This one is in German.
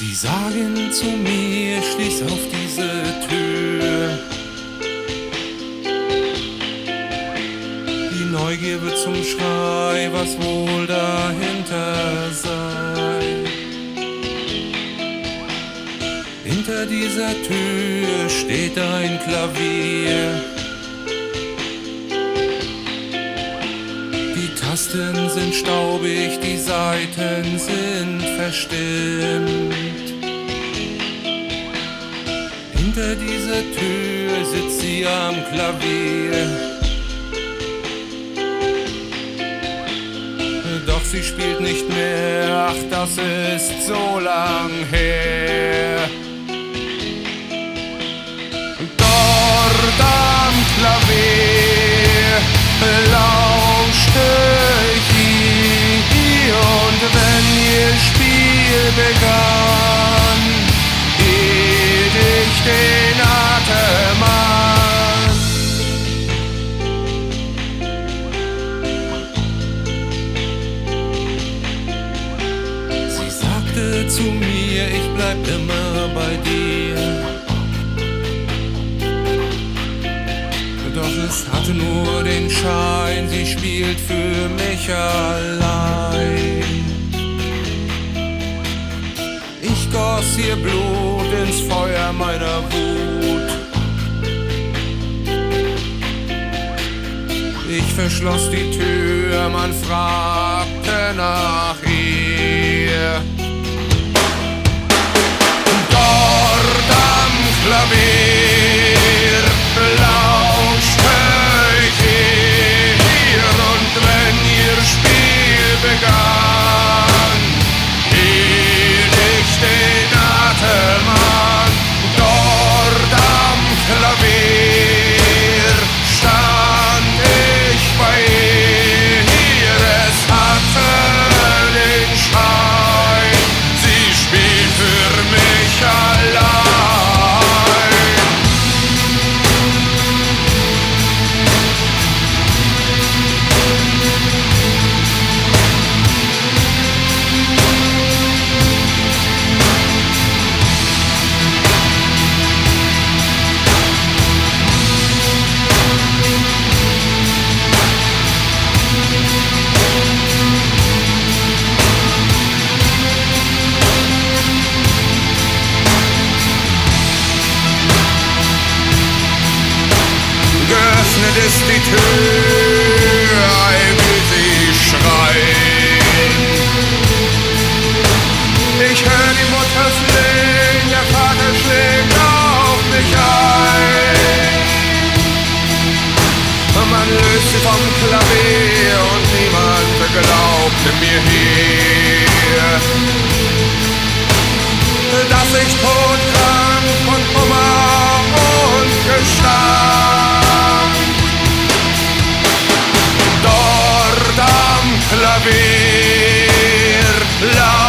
Sie sagen zu mir, schließ auf diese Tür. Die Neugier wird zum Schrei, was wohl dahinter sei. Hinter dieser Tür steht ein Klavier. Die Tasten sind staubig, die Saiten sind verstimmt. Hinter dieser Tür sitzt sie am Klavier. Doch sie spielt nicht mehr, ach, das ist so lang her. Ihr Spiel begann, hielt ich den Atem an. Sie sagte zu mir, ich bleib immer bei dir. Doch es hatte nur den Schein, sie spielt für mich allein. Ich goss ihr Blut ins Feuer meiner Wut. Ich verschloss die Tür, man fragte nach ihr. Ist die Tür, ein sie schreien. Ich hör die Mutter flehen, der Vater schlägt auf mich ein. Man löst sie vom Klavier und niemand glaubte mir hier, dass ich todkrank und vivir la